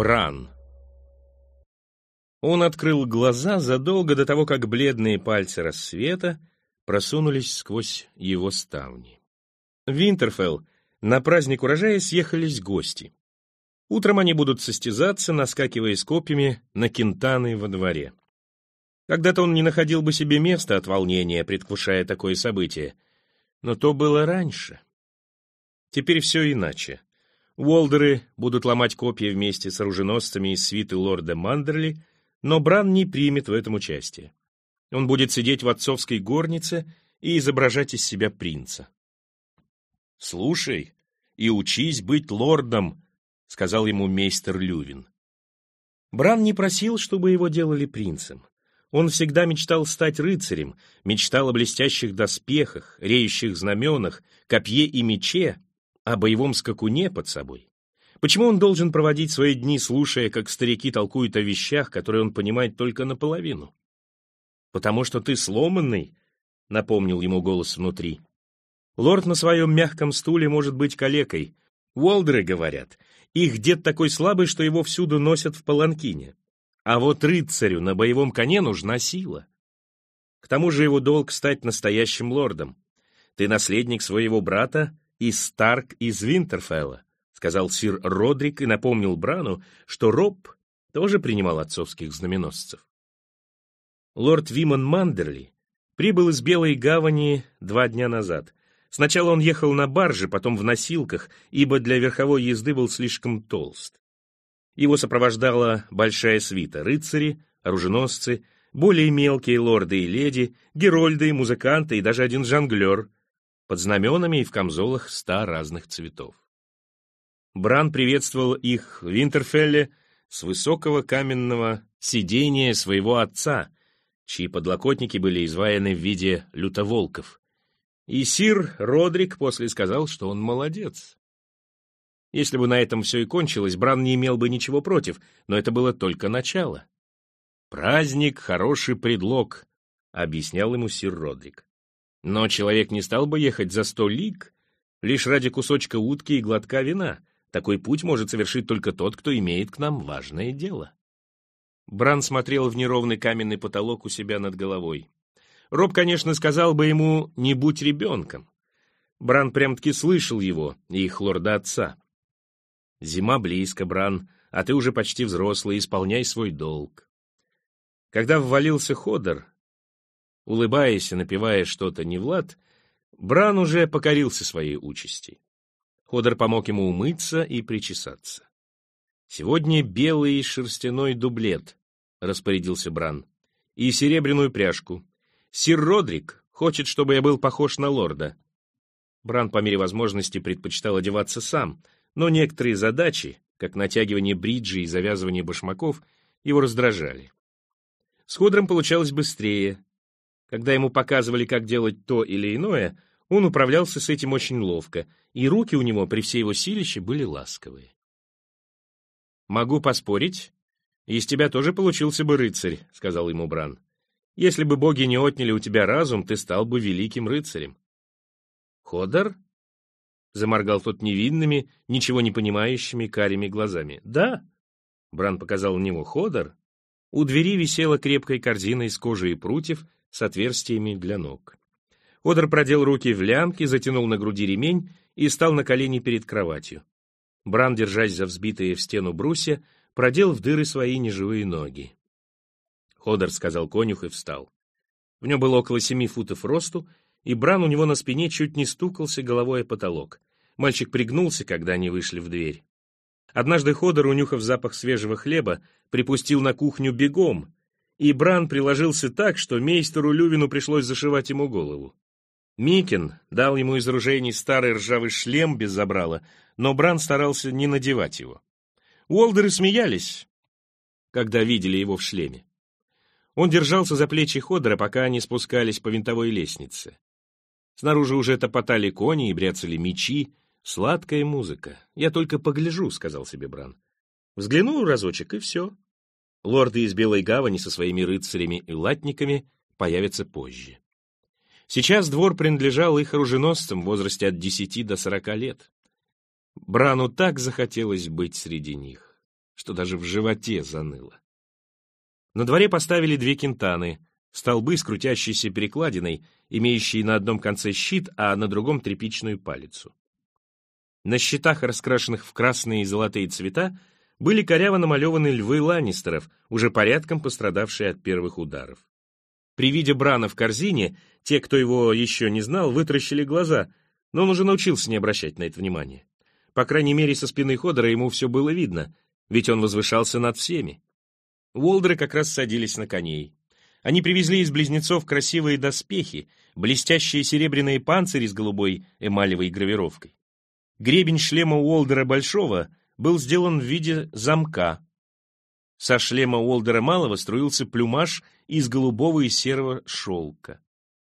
Бран. Он открыл глаза задолго до того, как бледные пальцы рассвета просунулись сквозь его ставни. В Винтерфелл на праздник урожая съехались гости. Утром они будут состязаться, наскакивая с копьями на кентаны во дворе. Когда-то он не находил бы себе места от волнения, предвкушая такое событие. Но то было раньше. Теперь все иначе. Уолдеры будут ломать копья вместе с оруженосцами из свиты лорда Мандерли, но Бран не примет в этом участие. Он будет сидеть в отцовской горнице и изображать из себя принца. «Слушай и учись быть лордом», — сказал ему мейстер Лювин. Бран не просил, чтобы его делали принцем. Он всегда мечтал стать рыцарем, мечтал о блестящих доспехах, реющих знаменах, копье и мече, о боевом скакуне под собой? Почему он должен проводить свои дни, слушая, как старики толкуют о вещах, которые он понимает только наполовину? «Потому что ты сломанный», — напомнил ему голос внутри. «Лорд на своем мягком стуле может быть калекой. Уолдеры говорят, их дед такой слабый, что его всюду носят в паланкине. А вот рыцарю на боевом коне нужна сила. К тому же его долг стать настоящим лордом. Ты наследник своего брата, и Старк из Винтерфелла», — сказал сир Родрик и напомнил Брану, что Роб тоже принимал отцовских знаменосцев. Лорд Вимон Мандерли прибыл из Белой гавани два дня назад. Сначала он ехал на барже, потом в носилках, ибо для верховой езды был слишком толст. Его сопровождала большая свита — рыцари, оруженосцы, более мелкие лорды и леди, герольды, музыканты и даже один жонглер — под знаменами и в камзолах ста разных цветов. Бран приветствовал их в Винтерфелле с высокого каменного сидения своего отца, чьи подлокотники были изваяны в виде лютоволков. И сир Родрик после сказал, что он молодец. Если бы на этом все и кончилось, Бран не имел бы ничего против, но это было только начало. «Праздник — хороший предлог», — объяснял ему сир Родрик. Но человек не стал бы ехать за сто лиг лишь ради кусочка утки и глотка вина. Такой путь может совершить только тот, кто имеет к нам важное дело. Бран смотрел в неровный каменный потолок у себя над головой. Роб, конечно, сказал бы ему «не будь ребенком». Бран прям-таки слышал его и их лорда отца. «Зима близко, Бран, а ты уже почти взрослый, исполняй свой долг». Когда ввалился Ходор, Улыбаясь и напевая что-то не в лад, Бран уже покорился своей участи. Ходор помог ему умыться и причесаться. «Сегодня белый шерстяной дублет», — распорядился Бран, — «и серебряную пряжку. Сир Родрик хочет, чтобы я был похож на лорда». Бран по мере возможности предпочитал одеваться сам, но некоторые задачи, как натягивание бриджи и завязывание башмаков, его раздражали. С Ходором получалось быстрее, когда ему показывали, как делать то или иное, он управлялся с этим очень ловко, и руки у него при всей его силище были ласковые. «Могу поспорить, из тебя тоже получился бы рыцарь», — сказал ему Бран. «Если бы боги не отняли у тебя разум, ты стал бы великим рыцарем». «Ходор?» — заморгал тот невинными, ничего не понимающими карими глазами. «Да», — Бран показал на него, — «Ходор». У двери висела крепкая корзина из кожи и прутьев, с отверстиями для ног. Одер продел руки в лямки, затянул на груди ремень и стал на колени перед кроватью. Бран, держась за взбитые в стену брусья, продел в дыры свои неживые ноги. Ходор сказал конюх и встал. В нем было около семи футов росту, и Бран у него на спине чуть не стукался головой о потолок. Мальчик пригнулся, когда они вышли в дверь. Однажды Ходор, унюхав запах свежего хлеба, припустил на кухню бегом, и Бран приложился так, что мейстеру Лювину пришлось зашивать ему голову. Микин дал ему из оружейний старый ржавый шлем без забрала, но Бран старался не надевать его. Уолдеры смеялись, когда видели его в шлеме. Он держался за плечи Ходора, пока они спускались по винтовой лестнице. Снаружи уже топотали кони и бряцали мечи. Сладкая музыка. «Я только погляжу», — сказал себе Бран. «Взгляну разочек, и все». Лорды из Белой Гавани со своими рыцарями и латниками появятся позже. Сейчас двор принадлежал их оруженосцам в возрасте от 10 до 40 лет. Брану так захотелось быть среди них. что даже в животе заныло. На дворе поставили две кентаны, столбы с крутящейся перекладиной, имеющие на одном конце щит, а на другом тряпичную палицу. На щитах, раскрашенных в красные и золотые цвета, были коряво намалеваны львы Ланнистеров, уже порядком пострадавшие от первых ударов. При виде Брана в корзине, те, кто его еще не знал, вытаращили глаза, но он уже научился не обращать на это внимания. По крайней мере, со спины Ходора ему все было видно, ведь он возвышался над всеми. Уолдеры как раз садились на коней. Они привезли из близнецов красивые доспехи, блестящие серебряные панцири с голубой эмалевой гравировкой. Гребень шлема Уолдера Большого был сделан в виде замка. Со шлема Уолдера Малого струился плюмаж из голубого и серого шелка.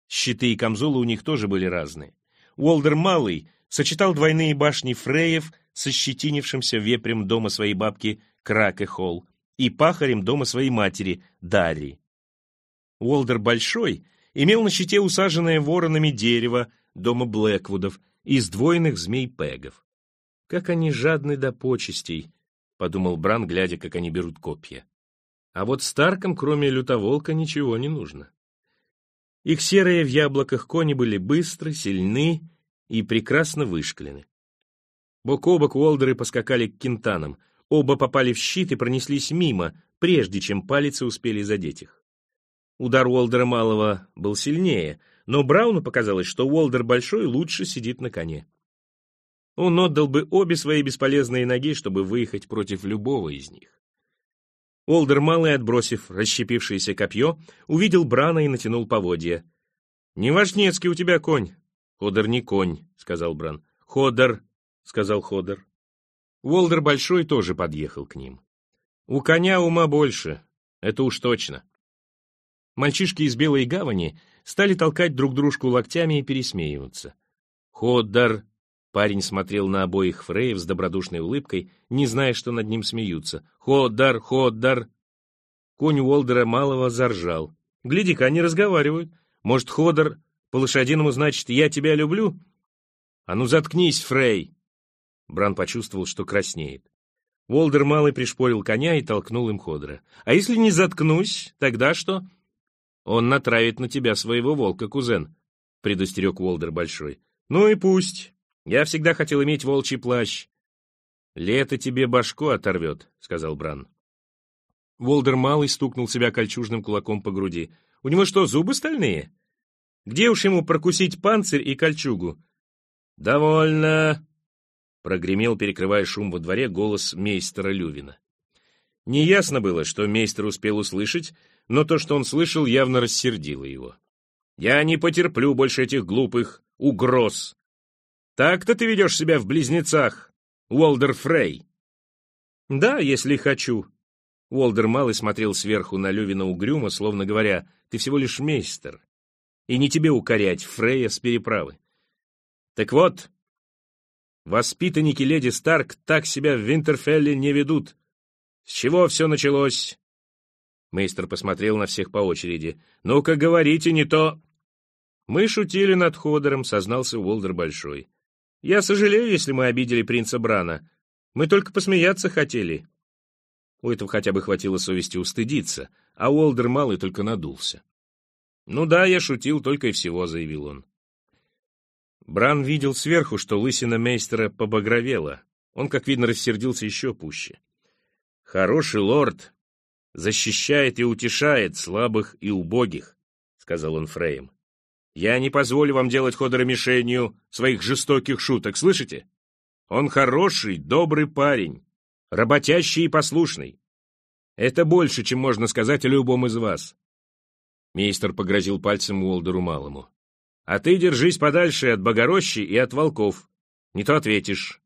Щиты и камзолы у них тоже были разные. Уолдер Малый сочетал двойные башни Фреев со щетинившимся вепрем дома своей бабки Крак и Холл и пахарем дома своей матери Дарри. Уолдер Большой имел на щите усаженное воронами дерево дома Блэквудов и сдвоенных змей-пегов. «Как они жадны до почестей», — подумал Бран, глядя, как они берут копья. А вот Старкам, кроме лютоволка, ничего не нужно. Их серые в яблоках кони были быстры, сильны и прекрасно вышклены. Бок о бок Уолдеры поскакали к кентанам. Оба попали в щит и пронеслись мимо, прежде чем палицы успели задеть их. Удар Уолдера Малого был сильнее, но Брауну показалось, что Уолдер Большой лучше сидит на коне. Он отдал бы обе свои бесполезные ноги, чтобы выехать против любого из них. Уолдер Малый, отбросив расщепившееся копье, увидел Брана и натянул поводья. «Не важнецкий у тебя конь». «Ходор не конь», — сказал Бран. «Ходор», — сказал Ходор. Уолдер Большой тоже подъехал к ним. «У коня ума больше, это уж точно». Мальчишки из Белой Гавани стали толкать друг дружку локтями и пересмеиваться. «Ходдар!» Парень смотрел на обоих Фреев с добродушной улыбкой, не зная, что над ним смеются. «Ходдар! Ходдар!» Конь Уолдера малого заржал. «Гляди-ка, они разговаривают. Может, Ходдар по-лошадиному значит «я тебя люблю»?» «А ну заткнись, Фрей!» Бран почувствовал, что краснеет. Уолдер малый пришпорил коня и толкнул им Ходора. «А если не заткнусь, тогда что?» «Он натравит на тебя своего волка, кузен», — предостерег Уолдер Большой. «Ну и пусть. Я всегда хотел иметь волчий плащ». «Лето тебе башку оторвет», — сказал Бран. Волдер Малый стукнул себя кольчужным кулаком по груди. «У него что, зубы стальные? Где уж ему прокусить панцирь и кольчугу?» «Довольно!» — прогремел, перекрывая шум во дворе, голос мейстера Лювина. Неясно было, что мейстер успел услышать, но то, что он слышал, явно рассердило его. «Я не потерплю больше этих глупых угроз. Так-то ты ведешь себя в близнецах, Уолдер Фрей». «Да, если хочу». Уолдер Малый смотрел сверху на Лювина угрюмо, словно говоря, «Ты всего лишь мейстер, и не тебе укорять Фрея с переправы». «Так вот, воспитанники леди Старк так себя в Винтерфелле не ведут. С чего все началось?» Мейстер посмотрел на всех по очереди. «Ну-ка, говорите, не то...» «Мы шутили над Ходором», — сознался Уолдер Большой. «Я сожалею, если мы обидели принца Брана. Мы только посмеяться хотели». У этого хотя бы хватило совести устыдиться, а Уолдер Малый только надулся. «Ну да, я шутил только и всего», — заявил он. Бран видел сверху, что лысина мейстера побагровела. Он, как видно, рассердился еще пуще. «Хороший лорд защищает и утешает слабых и убогих», — сказал он Фрейм. «Я не позволю вам делать Ходора мишенью своих жестоких шуток, слышите? Он хороший, добрый парень, работящий и послушный. Это больше, чем можно сказать о любом из вас». Мейстер погрозил пальцем Уолдеру Малому. «А ты держись подальше от Богорощи и от волков. Не то ответишь».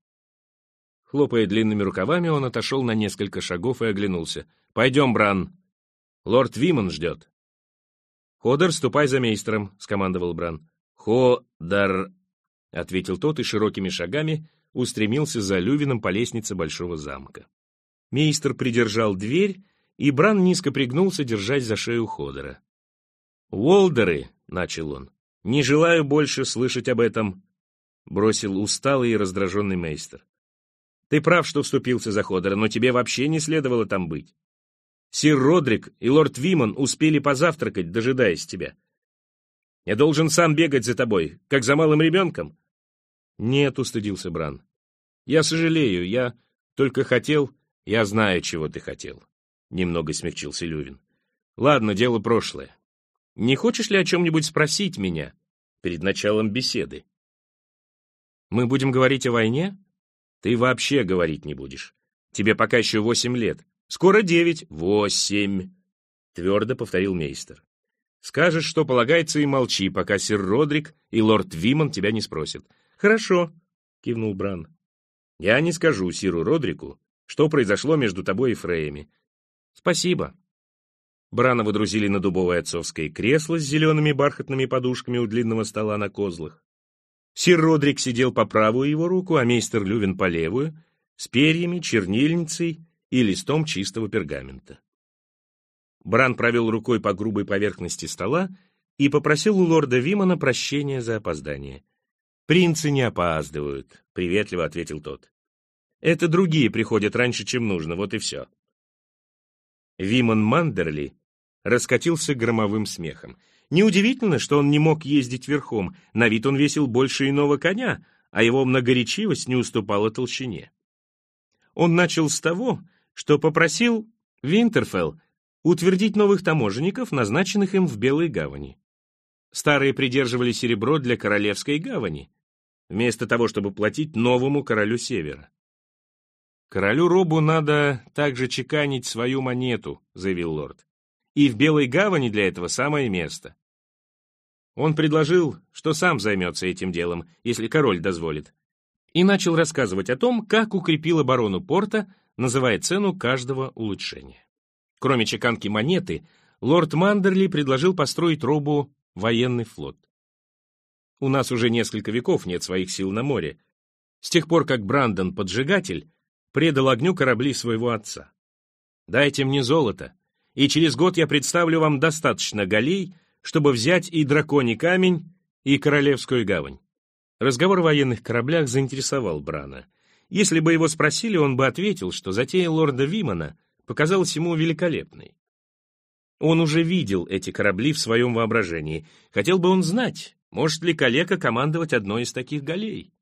Хлопая длинными рукавами, он отошел на несколько шагов и оглянулся. «Пойдем, Бран. Лорд Вимон ждет». «Ходор, ступай за мейстером», — скомандовал Бран. «Ходар», — ответил тот и широкими шагами устремился за Лювином по лестнице большого замка. Мейстер придержал дверь, и Бран низко пригнулся, держась за шею Ходора. «Уолдеры», — начал он, — «не желаю больше слышать об этом», — бросил усталый и раздраженный мейстер. Ты прав, что вступился за Ходора, но тебе вообще не следовало там быть. Сир Родрик и лорд Вимон успели позавтракать, дожидаясь тебя. Я должен сам бегать за тобой, как за малым ребенком?» «Нет», — устыдился Бран. «Я сожалею, я только хотел...» «Я знаю, чего ты хотел», — немного смягчился Лювин. «Ладно, дело прошлое. Не хочешь ли о чем-нибудь спросить меня перед началом беседы?» «Мы будем говорить о войне?» «Ты вообще говорить не будешь. Тебе пока еще восемь лет. Скоро девять. Восемь!» — твердо повторил мейстер. Скажешь, что полагается, и молчи, пока сир Родрик и лорд Вимон тебя не спросят. Хорошо, кивнул Бран. Я не скажу сиру Родрику, что произошло между тобой и Фреями. Спасибо. Брана выдрузили на дубовое отцовское кресло с зелеными бархатными подушками у длинного стола на козлах. Сир Родрик сидел по правую его руку, а мейстер Лювин по левую, с перьями, чернильницей и листом чистого пергамента. Бран провел рукой по грубой поверхности стола и попросил у лорда Вимана прощения за опоздание. «Принцы не опаздывают», — приветливо ответил тот. «Это другие приходят раньше, чем нужно, вот и все». Виман Мандерли раскатился громовым смехом. Неудивительно, что он не мог ездить верхом, на вид он весил больше иного коня, а его многоречивость не уступала толщине. Он начал с того, что попросил Винтерфелл утвердить новых таможенников, назначенных им в Белой гавани. Старые придерживали серебро для Королевской гавани, вместо того, чтобы платить новому королю Севера. «Королю Робу надо также чеканить свою монету», — заявил лорд. «И в Белой гавани для этого самое место». Он предложил, что сам займется этим делом, если король дозволит, и начал рассказывать о том, как укрепил оборону порта, называя цену каждого улучшения. Кроме чеканки монеты, лорд Мандерли предложил построить Робу военный флот. У нас уже несколько веков нет своих сил на море, с тех пор, как Брандон, поджигатель, предал огню корабли своего отца. Дайте мне золото, и через год я представлю вам достаточно галей, чтобы взять и драконий камень, и королевскую гавань. Разговор о военных кораблях заинтересовал Брана. Если бы его спросили, он бы ответил, что затея лорда Вимана показалась ему великолепной. Он уже видел эти корабли в своем воображении. Хотел бы он знать, может ли коллега командовать одной из таких галей.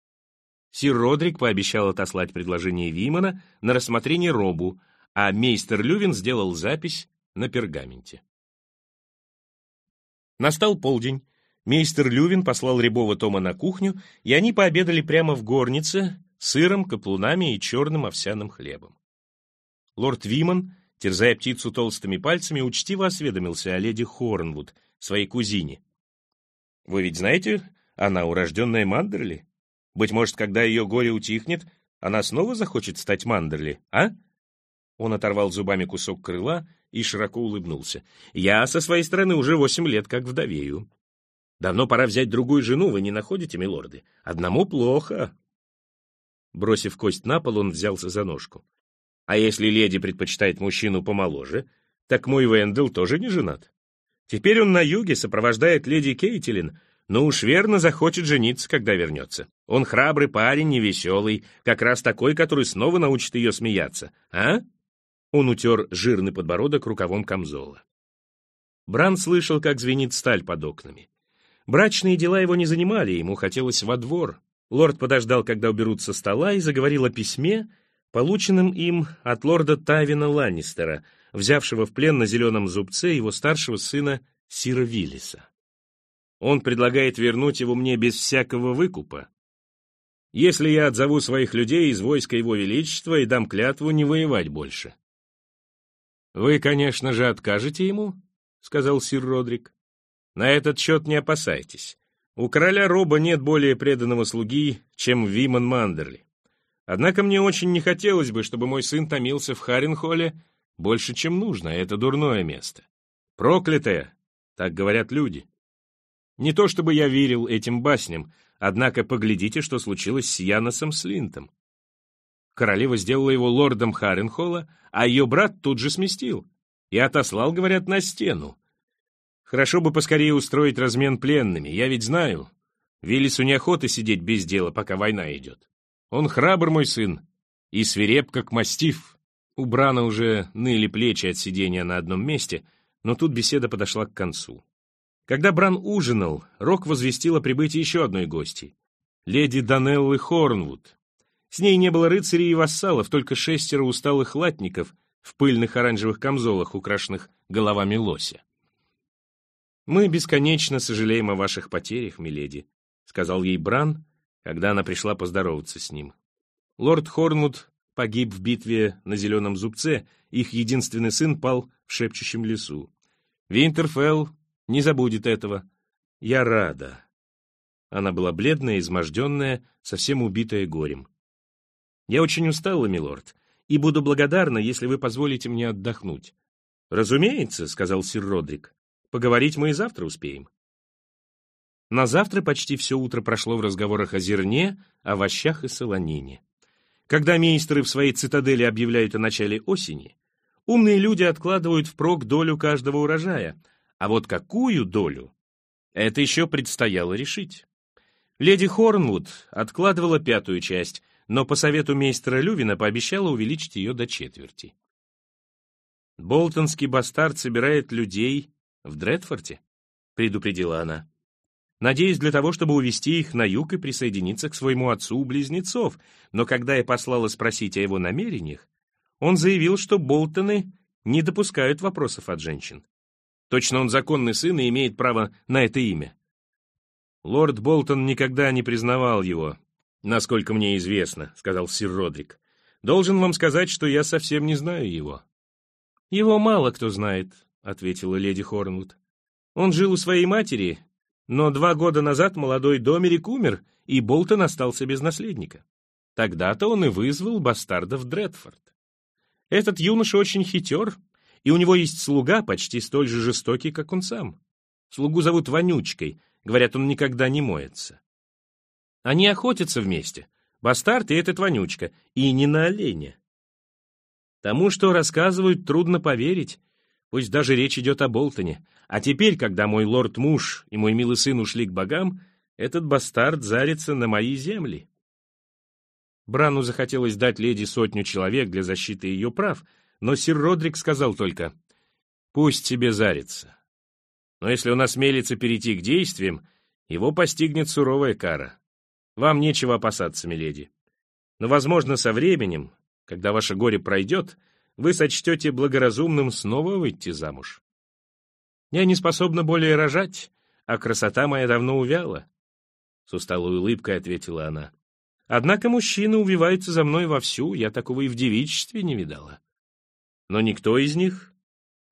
Сир Родрик пообещал отослать предложение Вимана на рассмотрение Робу, а мейстер Лювин сделал запись на пергаменте. Настал полдень. Мейстер Лювин послал рябого Тома на кухню, и они пообедали прямо в горнице сыром, каплунами и черным овсяным хлебом. Лорд Виман, терзая птицу толстыми пальцами, учтиво осведомился о леди Хорнвуд, своей кузине. «Вы ведь знаете, она урожденная Мандерли? Быть может, когда ее горе утихнет, она снова захочет стать Мандерли, а?» Он оторвал зубами кусок крыла и широко улыбнулся. «Я со своей стороны уже восемь лет как вдовею. Давно пора взять другую жену, вы не находите, милорды? Одному плохо». Бросив кость на пол, он взялся за ножку. А если леди предпочитает мужчину помоложе, так мой Вендел тоже не женат. Теперь он на юге сопровождает леди Кейтилин, но уж верно захочет жениться, когда вернется. Он храбрый парень, невеселый, как раз такой, который снова научит ее смеяться. А? Он утер жирный подбородок рукавом камзола. Бран слышал, как звенит сталь под окнами. Брачные дела его не занимали, ему хотелось во двор. Лорд подождал, когда уберут со стола, и заговорил о письме, полученным им от лорда Тавина Ланнистера, взявшего в плен на зеленом зубце его старшего сына Сира Виллиса. Он предлагает вернуть его мне без всякого выкупа. Если я отзову своих людей из войска его величества и дам клятву не воевать больше. «Вы, конечно же, откажете ему?» — сказал сир Родрик. «На этот счет не опасайтесь. У короля Роба нет более преданного слуги, чем Виман Мандерли. Однако мне очень не хотелось бы, чтобы мой сын томился в Харенхолле больше, чем нужно, это дурное место. Проклятое, так говорят люди. Не то чтобы я верил этим басням, однако поглядите, что случилось с Яносом Слинтом. Королева сделала его лордом Харенхолла, а ее брат тут же сместил и отослал, говорят, на стену. Хорошо бы поскорее устроить размен пленными, я ведь знаю. Виллису неохота сидеть без дела, пока война идет. Он храбр, мой сын, и свиреп, как мастиф. У Брана уже ныли плечи от сидения на одном месте, но тут беседа подошла к концу. Когда Бран ужинал, Рок возвестил о прибытии еще одной гости — леди Данеллы Хорнвуд. С ней не было рыцарей и вассалов, только шестеро усталых латников в пыльных оранжевых камзолах, украшенных головами лося. «Мы бесконечно сожалеем о ваших потерях, миледи», — сказал ей Бран, когда она пришла поздороваться с ним. Лорд Хорнвуд погиб в битве на Зеленом Зубце, их единственный сын пал в шепчущем лесу. Винтерфелл не забудет этого. Я рада. Она была бледная, изможденная, совсем убитая горем. Я очень устала, милорд, и буду благодарна, если вы позволите мне отдохнуть. Разумеется, — сказал сир Родрик. Поговорить мы и завтра успеем. На завтра почти все утро прошло в разговорах о зерне, овощах и солонине. Когда мейстеры в своей цитадели объявляют о начале осени, умные люди откладывают впрок долю каждого урожая, а вот какую долю, это еще предстояло решить. Леди Хорнвуд откладывала пятую часть, но по совету мейстера Лювина пообещала увеличить ее до четверти. «Болтонский бастард собирает людей в Дредфорте», — предупредила она. Надеюсь, для того, чтобы увести их на юг и присоединиться к своему отцу-близнецов, но когда я послала спросить о его намерениях, он заявил, что Болтоны не допускают вопросов от женщин. Точно он законный сын и имеет право на это имя. Лорд Болтон никогда не признавал его, насколько мне известно, сказал сир Родрик. Должен вам сказать, что я совсем не знаю его. Его мало кто знает, ответила леди Хорнвуд. Он жил у своей матери, но два года назад молодой Домерик умер, и Болтон остался без наследника. Тогда-то он и вызвал бастарда в Дредфорд. Этот юноша очень хитер, и у него есть слуга, почти столь же жестокий, как он сам. Слугу зовут Вонючкой, говорят, он никогда не моется. Они охотятся вместе, бастард и этот Вонючка, и не на оленя. Тому, что рассказывают, трудно поверить, Пусть даже речь идет о Болтоне. А теперь, когда мой лорд-муж и мой милый сын ушли к богам, этот бастард зарится на мои земли. Брану захотелось дать леди сотню человек для защиты ее прав, но сир Родрик сказал только, «Пусть себе зарится. Но если он осмелится перейти к действиям, его постигнет суровая кара. Вам нечего опасаться, миледи. Но, возможно, со временем, когда ваше горе пройдет, — вы сочтете благоразумным снова выйти замуж. Я не способна более рожать, а красота моя давно увяла. С усталой улыбкой ответила она. Однако мужчины увиваются за мной вовсю, я такого и в девичестве не видала. Но никто из них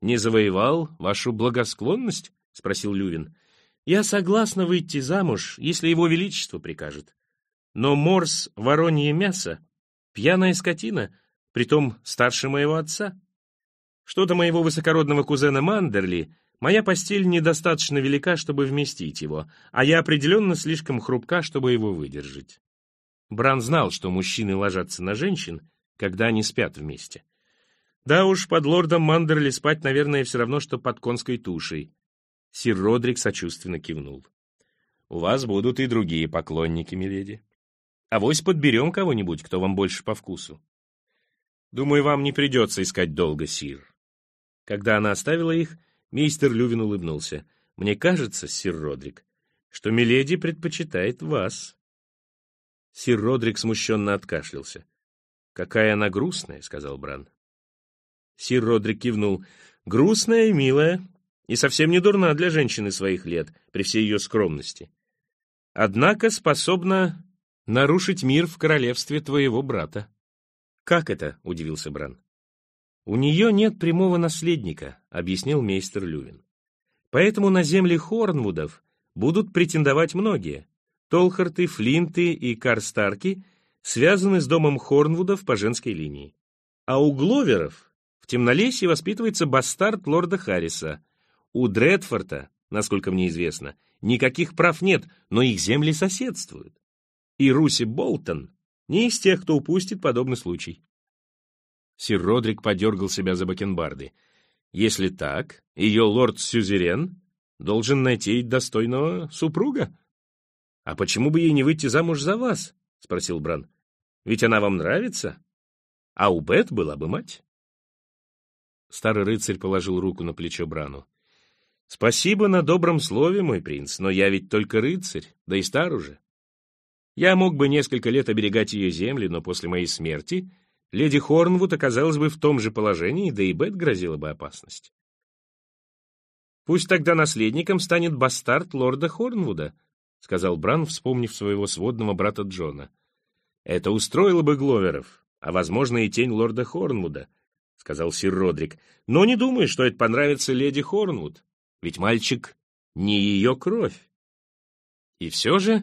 не завоевал вашу благосклонность? — спросил Лювин. Я согласна выйти замуж, если его величество прикажет. Но морс, воронье мясо, пьяная скотина — притом старше моего отца. Что до моего высокородного кузена Мандерли, моя постель недостаточно велика, чтобы вместить его, а я определенно слишком хрупка, чтобы его выдержать. Бран знал, что мужчины ложатся на женщин, когда они спят вместе. Да уж, под лордом Мандерли спать, наверное, все равно, что под конской тушей. Сир Родрик сочувственно кивнул. У вас будут и другие поклонники, миледи. Авось подберем кого-нибудь, кто вам больше по вкусу. Думаю, вам не придется искать долго, Сир. Когда она оставила их, мистер Лювин улыбнулся. Мне кажется, Сир Родрик, что Миледи предпочитает вас. Сир Родрик смущенно откашлялся. «Какая она грустная», — сказал Бран. Сир Родрик кивнул. «Грустная и милая, и совсем не дурна для женщины своих лет, при всей ее скромности. Однако способна нарушить мир в королевстве твоего брата». «Как это?» — удивился Бран. «У нее нет прямого наследника», — объяснил мейстер Лювин. «Поэтому на земли Хорнвудов будут претендовать многие. Толхарты, Флинты и Карстарки связаны с домом Хорнвудов по женской линии. А у Гловеров в Темнолесье воспитывается бастард лорда Харриса. У Дредфорта, насколько мне известно, никаких прав нет, но их земли соседствуют. И Руси Болтон не из тех, кто упустит подобный случай. Сир Родрик подергал себя за бакенбарды. Если так, ее лорд-сюзерен должен найти достойного супруга. — А почему бы ей не выйти замуж за вас? — спросил Бран. — Ведь она вам нравится? а у Бет была бы мать. Старый рыцарь положил руку на плечо Брану. «Спасибо на добром слове, мой принц, но я ведь только рыцарь, да и стар уже. Я мог бы несколько лет оберегать ее земли, но после моей смерти леди Хорнвуд оказалась бы в том же положении, да и Бет грозила бы опасность. Пусть тогда наследником станет бастард лорда Хорнвуда, сказал Бран, вспомнив своего сводного брата Джона. Это устроило бы Гловеров, а, возможно, и тень лорда Хорнвуда, сказал сир Родрик. Но не думаю, что это понравится леди Хорнвуд, ведь мальчик не ее кровь. И все же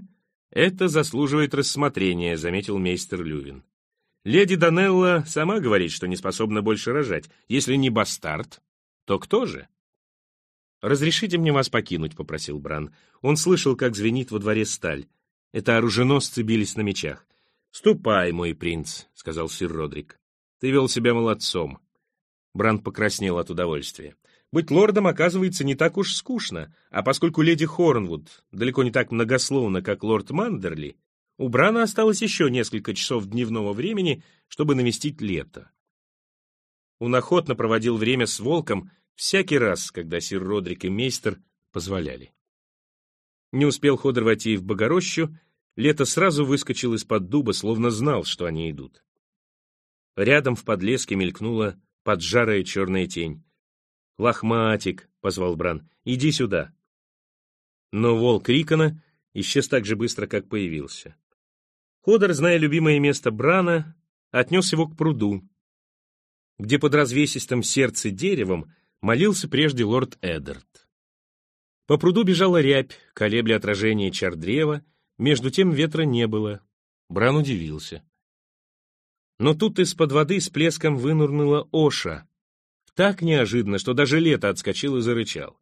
это заслуживает рассмотрения, заметил мейстер Лювин. Леди Данелла сама говорит, что не способна больше рожать. Если не бастард, то кто же? «Разрешите мне вас покинуть», — попросил Бран. Он слышал, как звенит во дворе сталь. Это оруженосцы бились на мечах. «Ступай, мой принц», — сказал сир Родрик. «Ты вел себя молодцом». Бран покраснел от удовольствия. Быть лордом, оказывается, не так уж скучно, а поскольку леди Хорнвуд далеко не так многословна, как лорд Мандерли, у Брана осталось еще несколько часов дневного времени, чтобы навестить лето. Он охотно проводил время с волком всякий раз, когда сир Родрик и мейстер позволяли. Не успел Ходор войти в Богорощу, лето сразу выскочил из-под дуба, словно знал, что они идут. Рядом в подлеске мелькнула поджарая черная тень. «Лохматик», — позвал Бран, — «иди сюда». Но волк Рикона исчез так же быстро, как появился. Ходор, зная любимое место Брана, отнес его к пруду, где под развесистым сердце деревом молился прежде лорд Эддард. По пруду бежала рябь, колебля отражение чар древа, между тем ветра не было. Бран удивился. Но тут из-под воды с плеском вынурнула Оша. Так неожиданно, что даже лето отскочил и зарычал.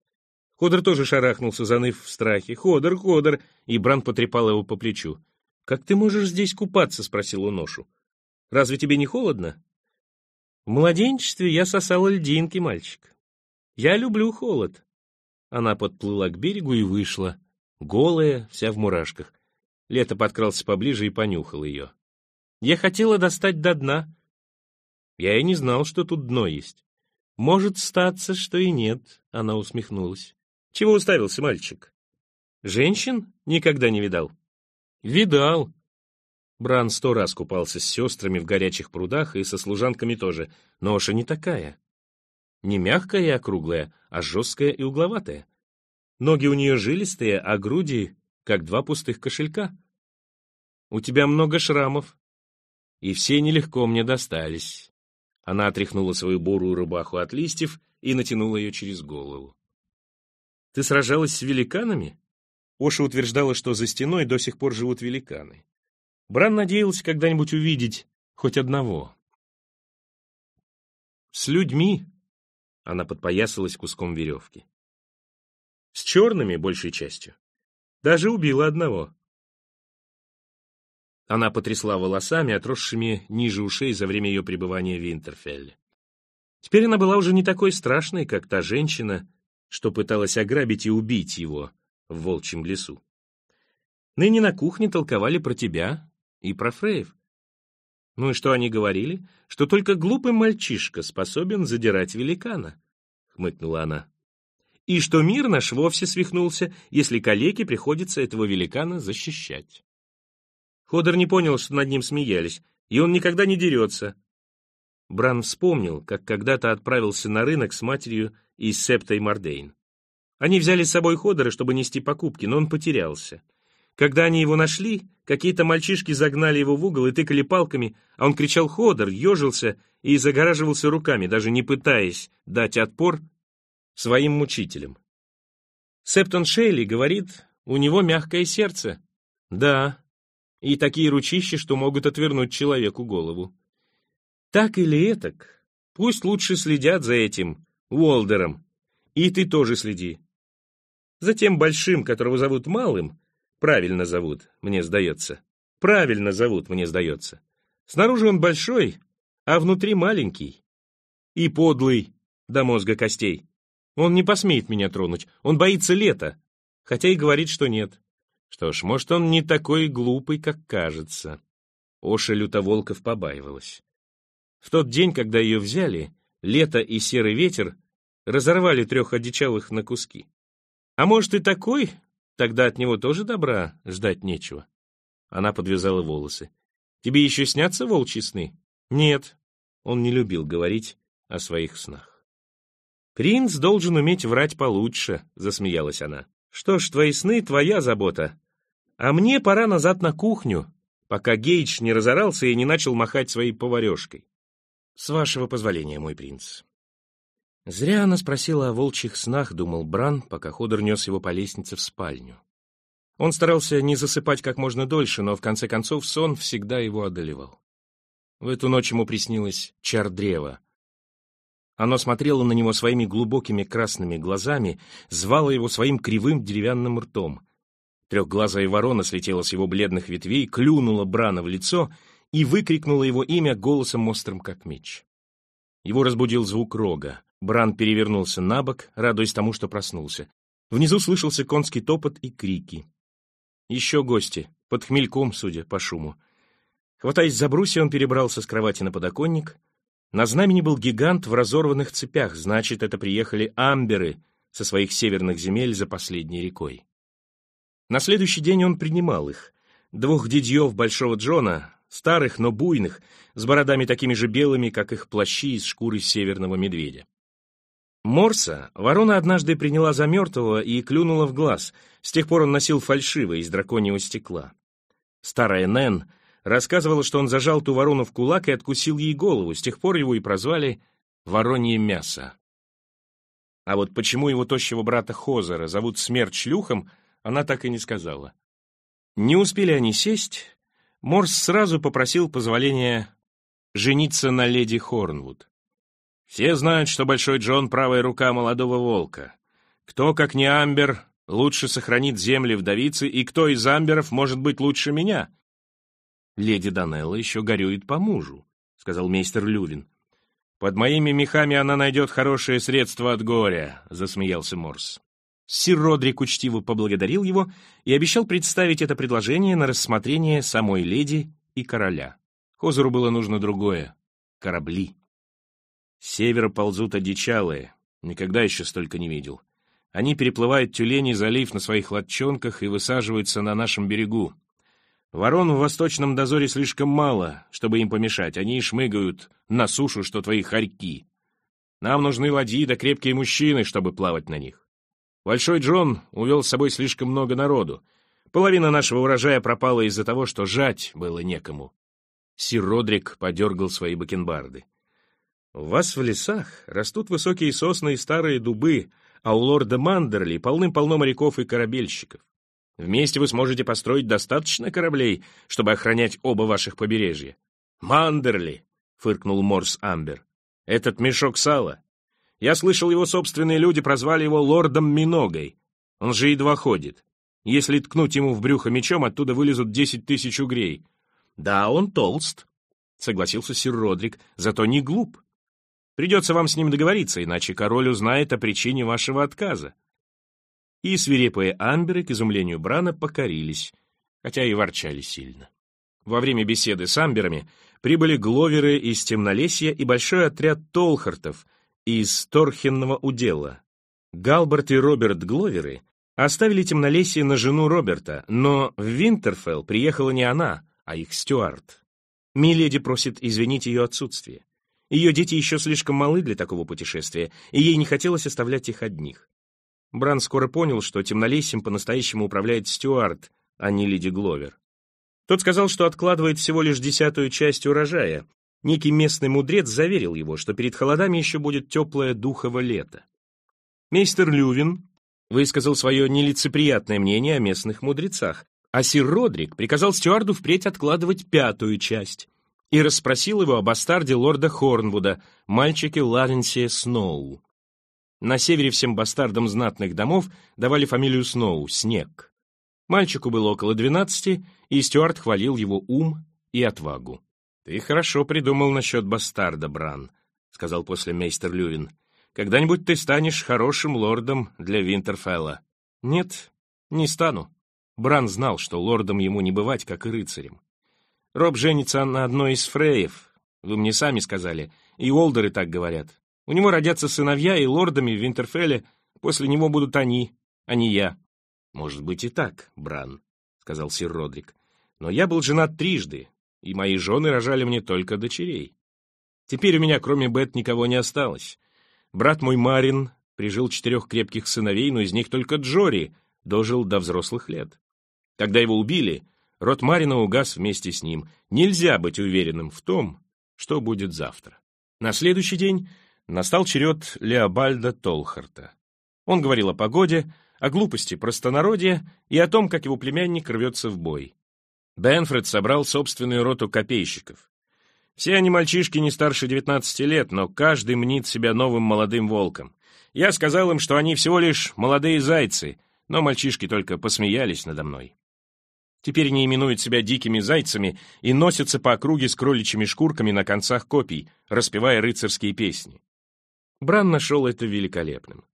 Ходор тоже шарахнулся, заныв в страхе. «Ходор, Ходор!» И Бран потрепал его по плечу. «Как ты можешь здесь купаться?» — спросил он Ношу. «Разве тебе не холодно?» «В младенчестве я сосала льдинки, мальчик. Я люблю холод». Она подплыла к берегу и вышла, голая, вся в мурашках. Лето подкрался поближе и понюхал ее. «Я хотела достать до дна. Я и не знал, что тут дно есть. Может статься, что и нет», — она усмехнулась. «Чего уставился мальчик? Женщин никогда не видал?» «Видал». Бран сто раз купался с сестрами в горячих прудах и со служанками тоже, но Оша не такая. Не мягкая и округлая, а жесткая и угловатая. Ноги у нее жилистые, а груди — как два пустых кошелька. «У тебя много шрамов, и все нелегко мне достались». Она отряхнула свою бурую рубаху от листьев и натянула ее через голову. «Ты сражалась с великанами?» Оша утверждала, что за стеной до сих пор живут великаны. Бран надеялся когда-нибудь увидеть хоть одного. «С людьми!» — она подпоясалась куском веревки. «С черными, большей частью. Даже убила одного». Она потрясла волосами, отросшими ниже ушей за время ее пребывания в Винтерфелле. Теперь она была уже не такой страшной, как та женщина, что пыталась ограбить и убить его — в волчьем лесу. Ныне на кухне толковали про тебя и про Фреев. Ну и что они говорили? Что только глупый мальчишка способен задирать великана, — хмыкнула она. И что мир наш вовсе свихнулся, если калеке приходится этого великана защищать. Ходор не понял, что над ним смеялись, и он никогда не дерется. Бран вспомнил, как когда-то отправился на рынок с матерью и Септой Мардейн. Они взяли с собой Ходора, чтобы нести покупки, но он потерялся. Когда они его нашли, какие-то мальчишки загнали его в угол и тыкали палками, а он кричал «Ходор!», ежился и загораживался руками, даже не пытаясь дать отпор своим мучителям. Септон Шейли говорит, у него мягкое сердце. Да, и такие ручища, что могут отвернуть человеку голову. Так или этак, пусть лучше следят за этим Уолдером, и ты тоже следи. Затем большим, которого зовут Малым, правильно зовут, мне сдается. Правильно зовут, мне сдается. Снаружи он большой, а внутри маленький. И подлый до мозга костей. Он не посмеет меня тронуть, он боится лета, хотя и говорит, что нет. Что ж, может, он не такой глупый, как кажется. Оша Лютоволков побаивалась. В тот день, когда ее взяли, лето и серый ветер разорвали трех одичалых на куски. А может и такой, тогда от него тоже добра ждать нечего. Она подвязала волосы. Тебе еще снятся волчьи сны? Нет. Он не любил говорить о своих снах. Принц должен уметь врать получше, засмеялась она. Что ж, твои сны — твоя забота. А мне пора назад на кухню, пока Гейдж не разорался и не начал махать своей поварешкой. С вашего позволения, мой принц. Зря она спросила о волчьих снах, думал Бран, пока Ходор нес его по лестнице в спальню. Он старался не засыпать как можно дольше, но в конце концов сон всегда его одолевал. В эту ночь ему приснилось чар древа. Оно смотрело на него своими глубокими красными глазами, звало его своим кривым деревянным ртом. Трехглазая ворона слетела с его бледных ветвей, клюнула Брана в лицо и выкрикнула его имя голосом острым, как меч. Его разбудил звук рога. Бран перевернулся на бок, радуясь тому, что проснулся. Внизу слышался конский топот и крики. Еще гости, под хмельком, судя по шуму. Хватаясь за брусья, он перебрался с кровати на подоконник. На знамени был гигант в разорванных цепях, значит, это приехали амберы со своих северных земель за последней рекой. На следующий день он принимал их. Двух дядьев Большого Джона, старых, но буйных, с бородами такими же белыми, как их плащи из шкуры северного медведя. Морса ворона однажды приняла за мертвого и клюнула в глаз. С тех пор он носил фальшивое из драконьего стекла. Старая Нэн рассказывала, что он зажал ту ворону в кулак и откусил ей голову. С тех пор его и прозвали «воронье мясо». А вот почему его тощего брата Хозера зовут смерть шлюхом, она так и не сказала. Не успели они сесть, Морс сразу попросил позволения жениться на леди Хорнвуд. Все знают, что Большой Джон — правая рука молодого волка. Кто, как не Амбер, лучше сохранит земли вдовицы, и кто из Амберов может быть лучше меня? Леди Данелла еще горюет по мужу, — сказал мейстер Лювин. Под моими мехами она найдет хорошее средство от горя, — засмеялся Морс. Сир Родрик учтиво поблагодарил его и обещал представить это предложение на рассмотрение самой леди и короля. Хозеру было нужно другое — корабли. Севера ползут одичалые. Никогда еще столько не видел. Они переплывают тюленей залив на своих лодчонках и высаживаются на нашем берегу. Ворон в восточном дозоре слишком мало, чтобы им помешать. Они шмыгают на сушу, что твои хорьки. Нам нужны ладьи да крепкие мужчины, чтобы плавать на них. Большой Джон увел с собой слишком много народу. Половина нашего урожая пропала из-за того, что жать было некому. Сир Родрик подергал свои бакенбарды. У вас в лесах растут высокие сосны и старые дубы, а у лорда Мандерли полным-полно моряков и корабельщиков. Вместе вы сможете построить достаточно кораблей, чтобы охранять оба ваших побережья. Мандерли, фыркнул Морс Амбер. Этот мешок сала. Я слышал, его собственные люди прозвали его лордом Миногой. Он же едва ходит. Если ткнуть ему в брюхо мечом, оттуда вылезут десять тысяч угрей. Да, он толст, согласился сир Родрик, зато не глуп. Придется вам с ним договориться, иначе король узнает о причине вашего отказа. И свирепые амберы, к изумлению Брана, покорились, хотя и ворчали сильно. Во время беседы с амберами прибыли гловеры из Темнолесья и большой отряд толхартов из Торхенного удела. Галберт и Роберт Гловеры оставили Темнолесье на жену Роберта, но в Винтерфелл приехала не она, а их стюард. Миледи просит извинить ее отсутствие. Ее дети еще слишком малы для такого путешествия, и ей не хотелось оставлять их одних. Бран скоро понял, что темнолесьем по-настоящему управляет Стюарт, а не Леди Гловер. Тот сказал, что откладывает всего лишь десятую часть урожая. Некий местный мудрец заверил его, что перед холодами еще будет теплое духово лето. Мейстер Лювин высказал свое нелицеприятное мнение о местных мудрецах, а сир Родрик приказал Стюарду впредь откладывать пятую часть и расспросил его о бастарде лорда Хорнвуда, мальчике Ларенсе Сноу. На севере всем бастардам знатных домов давали фамилию Сноу — Снег. Мальчику было около двенадцати, и Стюарт хвалил его ум и отвагу. «Ты хорошо придумал насчет бастарда, Бран», — сказал после мейстер Лювин. «Когда-нибудь ты станешь хорошим лордом для Винтерфелла». «Нет, не стану». Бран знал, что лордом ему не бывать, как и рыцарем. Роб женится на одной из фреев, Вы мне сами сказали, и Олдеры так говорят. У него родятся сыновья, и лордами в Винтерфелле после него будут они, а не я». «Может быть и так, Бран», — сказал сир Родрик. «Но я был женат трижды, и мои жены рожали мне только дочерей. Теперь у меня, кроме Бет, никого не осталось. Брат мой Марин прижил четырех крепких сыновей, но из них только Джори дожил до взрослых лет. Когда его убили, род Марина угас вместе с ним. Нельзя быть уверенным в том, что будет завтра. На следующий день настал черед Леобальда Толхарта. Он говорил о погоде, о глупости простонародья и о том, как его племянник рвется в бой. Бенфред собрал собственную роту копейщиков. Все они мальчишки не старше 19 лет, но каждый мнит себя новым молодым волком. Я сказал им, что они всего лишь молодые зайцы, но мальчишки только посмеялись надо мной. Теперь они именуют себя дикими зайцами и носятся по округе с кроличьими шкурками на концах копий, распевая рыцарские песни. Бран нашел это великолепным.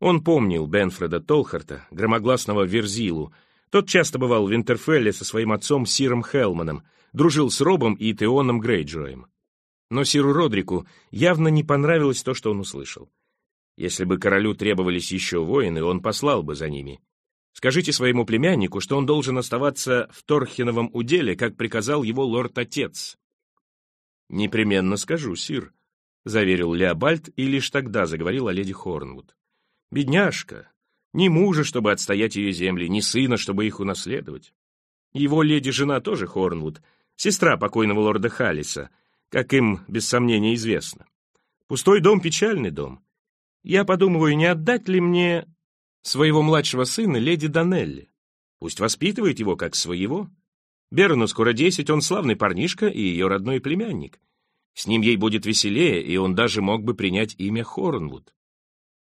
Он помнил Бенфреда Толхарта, громогласного Верзилу, тот часто бывал в Винтерфелле со своим отцом Сиром Хелманом, дружил с Робом и Теоном Грейджоем. Но Сиру Родрику явно не понравилось то, что он услышал. Если бы королю требовались еще воины, он послал бы за ними. Скажите своему племяннику, что он должен оставаться в Торхиновом уделе, как приказал его лорд-отец. «Непременно скажу, сир», — заверил Леобальд и лишь тогда заговорил о леди Хорнвуд. «Бедняжка, ни мужа, чтобы отстоять ее земли, ни сына, чтобы их унаследовать. Его леди-жена тоже Хорнвуд, сестра покойного лорда Халлиса, как им, без сомнения, известно. Пустой дом — печальный дом. Я подумываю, не отдать ли мне своего младшего сына леди Данелли. Пусть воспитывает его как своего. Берну скоро десять, он славный парнишка и ее родной племянник. С ним ей будет веселее, и он даже мог бы принять имя Хорнвуд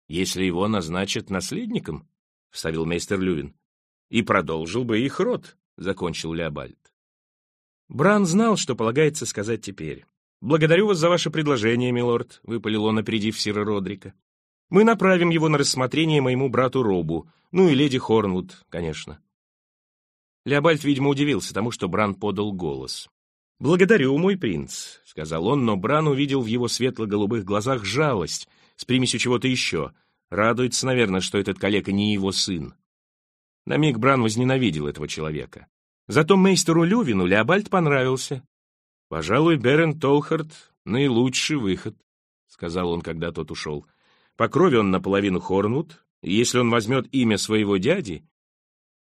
если его назначат наследником, — вставил мейстер Лювин, — и продолжил бы их род, — закончил Леобальд. Бран знал, что полагается сказать теперь. «Благодарю вас за ваше предложение, милорд», — выпалил он, опередив Сира Родрика. «Мы направим его на рассмотрение моему брату Робу, ну и леди Хорнвуд, конечно». Леобальд, видимо, удивился тому, что Бран подал голос. «Благодарю, мой принц», — сказал он, но Бран увидел в его светло-голубых глазах жалость — с примесью чего-то еще. Радуется, наверное, что этот калека не его сын. На миг Бран возненавидел этого человека. Зато мейстеру Лювину Леобальд понравился. «Пожалуй, Берен Толхард — наилучший выход», — сказал он, когда тот ушел. «По крови он наполовину Хорнвуд, и если он возьмет имя своего дяди,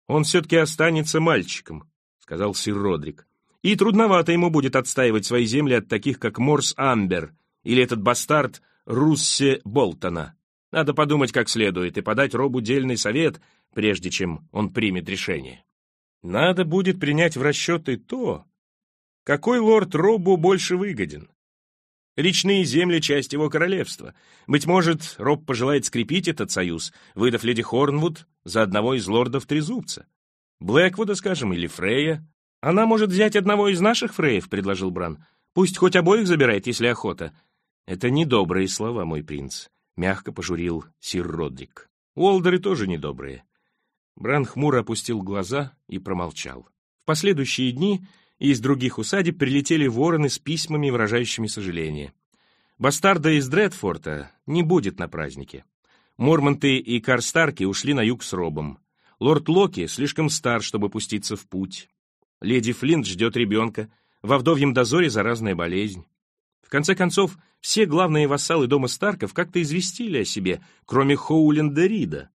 он все-таки останется мальчиком», — сказал сир Родрик. «И трудновато ему будет отстаивать свои земли от таких, как Морс Амбер или этот бастард Руссе Болтона. Надо подумать как следует и подать Робу дельный совет, прежде чем он примет решение. Надо будет принять в расчеты то, какой лорд Робу больше выгоден. Речные земли — часть его королевства. Быть может, Роб пожелает скрепить этот союз, выдав леди Хорнвуд за одного из лордов Трезубца. Блэквуда, скажем, или Фрея. Она может взять одного из наших Фреев, — предложил Бран. Пусть хоть обоих забирает, если охота. «Это недобрые слова, мой принц», — мягко пожурил сир Родрик. «Уолдеры тоже недобрые». Бран хмуро опустил глаза и промолчал. В последующие дни из других усадеб прилетели вороны с письмами, выражающими сожаление. Бастарда из Дредфорта не будет на празднике. Мормонты и Карстарки ушли на юг с Робом. Лорд Локи слишком стар, чтобы пуститься в путь. Леди Флинт ждет ребенка. Во вдовьем дозоре заразная болезнь конце концов, все главные вассалы дома Старков как-то известили о себе, кроме Хоуленда Рида,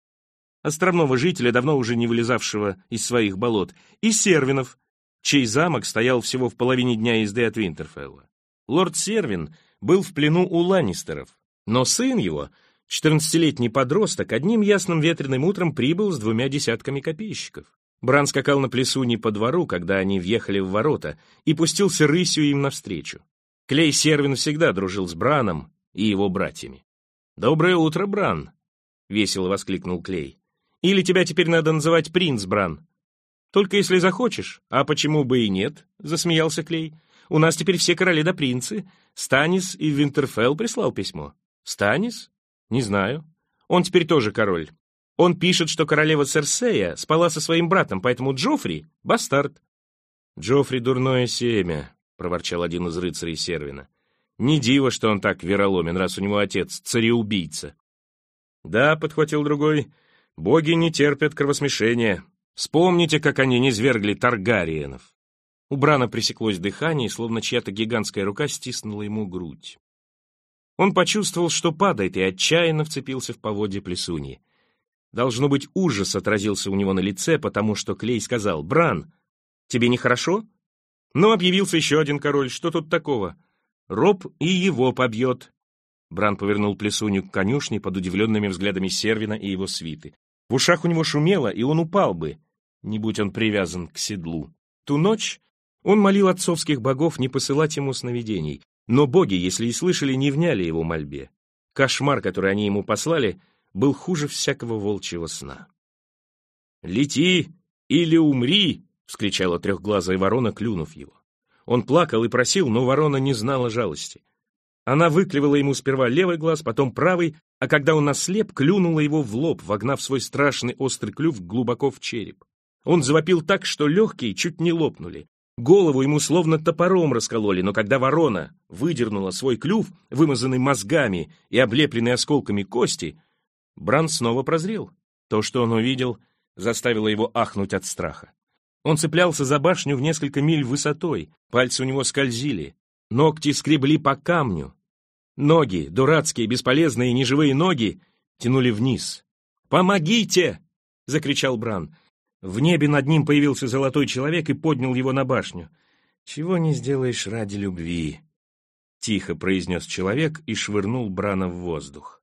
островного жителя, давно уже не вылезавшего из своих болот, и Сервинов, чей замок стоял всего в половине дня езды от Винтерфелла. Лорд Сервин был в плену у Ланнистеров, но сын его, четырнадцатилетний подросток, одним ясным ветреным утром прибыл с двумя десятками копейщиков. Бран скакал на плесу не по двору, когда они въехали в ворота, и пустился рысью им навстречу. Клей Сервин всегда дружил с Браном и его братьями. «Доброе утро, Бран!» — весело воскликнул Клей. «Или тебя теперь надо называть принц Бран?» «Только если захочешь. А почему бы и нет?» — засмеялся Клей. «У нас теперь все короли да принцы. Станис и Винтерфелл прислал письмо». «Станис? Не знаю. Он теперь тоже король. Он пишет, что королева Церсея спала со своим братом, поэтому Джоффри — бастард». «Джоффри — дурное семя», — проворчал один из рыцарей Сервина. Не диво, что он так вероломен, раз у него отец цареубийца. Да, подхватил другой, боги не терпят кровосмешения. Вспомните, как они низвергли Таргариенов. У Брана пресеклось дыхание, словно чья-то гигантская рука стиснула ему грудь. Он почувствовал, что падает, и отчаянно вцепился в поводье плесуньи. Должно быть, ужас отразился у него на лице, потому что Клей сказал, «Бран, тебе нехорошо?» Но объявился еще один король, что тут такого? Роб и его побьет. Бран повернул плесунью к конюшне под удивленными взглядами Сервина и его свиты. В ушах у него шумело, и он упал бы, не будь он привязан к седлу. Ту ночь он молил отцовских богов не посылать ему сновидений, но боги, если и слышали, не вняли его мольбе. Кошмар, который они ему послали, был хуже всякого волчьего сна. «Лети или умри!» — вскричала трехглазая ворона, клюнув его. Он плакал и просил, но ворона не знала жалости. Она выклевала ему сперва левый глаз, потом правый, а когда он ослеп, клюнула его в лоб, вогнав свой страшный острый клюв глубоко в череп. Он завопил так, что легкие чуть не лопнули. Голову ему словно топором раскололи, но когда ворона выдернула свой клюв, вымазанный мозгами и облепленный осколками кости, Бран снова прозрел. То, что он увидел, заставило его ахнуть от страха. Он цеплялся за башню в несколько миль высотой, пальцы у него скользили, ногти скребли по камню. Ноги, дурацкие, бесполезные, неживые ноги, тянули вниз. «Помогите!» — закричал Бран. В небе над ним появился золотой человек и поднял его на башню. «Чего не сделаешь ради любви?» Тихо произнес человек и швырнул Брана в воздух.